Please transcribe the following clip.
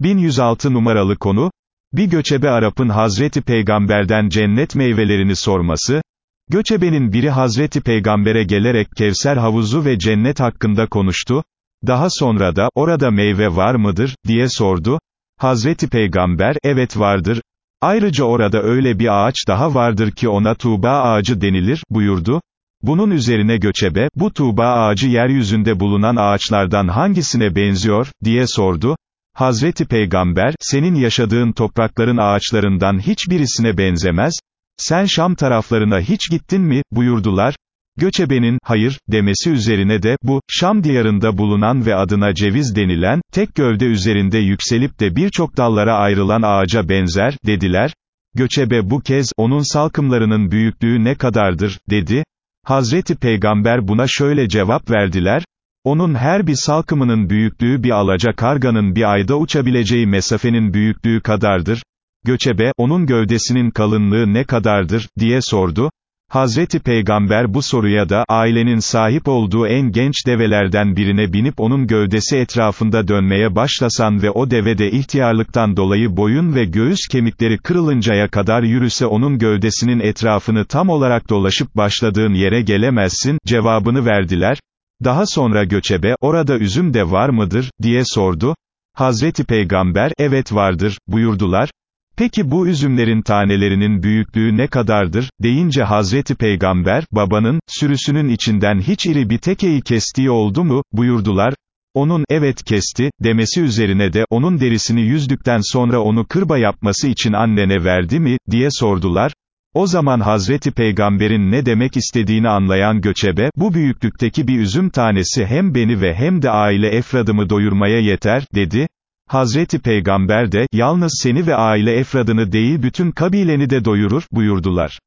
1106 numaralı konu, bir göçebe Arap'ın Hazreti Peygamber'den cennet meyvelerini sorması, göçebenin biri Hazreti Peygamber'e gelerek Kevser havuzu ve cennet hakkında konuştu, daha sonra da, orada meyve var mıdır, diye sordu, Hazreti Peygamber, evet vardır, ayrıca orada öyle bir ağaç daha vardır ki ona Tuğba ağacı denilir, buyurdu, bunun üzerine göçebe, bu Tuğba ağacı yeryüzünde bulunan ağaçlardan hangisine benziyor, diye sordu, Hazreti Peygamber, senin yaşadığın toprakların ağaçlarından hiçbirisine benzemez, sen Şam taraflarına hiç gittin mi, buyurdular, Göçebenin, hayır, demesi üzerine de, bu, Şam diyarında bulunan ve adına ceviz denilen, tek gövde üzerinde yükselip de birçok dallara ayrılan ağaca benzer, dediler. Göçebe bu kez, onun salkımlarının büyüklüğü ne kadardır, dedi. Hazreti Peygamber buna şöyle cevap verdiler, onun her bir salkımının büyüklüğü bir alaca karganın bir ayda uçabileceği mesafenin büyüklüğü kadardır. Göçebe, onun gövdesinin kalınlığı ne kadardır, diye sordu. Hazreti Peygamber bu soruya da, ailenin sahip olduğu en genç develerden birine binip onun gövdesi etrafında dönmeye başlasan ve o deve de ihtiyarlıktan dolayı boyun ve göğüs kemikleri kırılıncaya kadar yürüse onun gövdesinin etrafını tam olarak dolaşıp başladığın yere gelemezsin, cevabını verdiler. Daha sonra göçebe, orada üzüm de var mıdır, diye sordu. Hazreti Peygamber, evet vardır, buyurdular. Peki bu üzümlerin tanelerinin büyüklüğü ne kadardır, deyince Hazreti Peygamber, babanın, sürüsünün içinden hiç iri bir tekeyi kestiği oldu mu, buyurdular, onun, evet kesti, demesi üzerine de, onun derisini yüzdükten sonra onu kırba yapması için annene verdi mi, diye sordular, o zaman Hazreti Peygamber'in ne demek istediğini anlayan göçebe, bu büyüklükteki bir üzüm tanesi hem beni ve hem de aile efradımı doyurmaya yeter, dedi, Hazreti Peygamber de, yalnız seni ve aile efradını değil bütün kabileni de doyurur, buyurdular.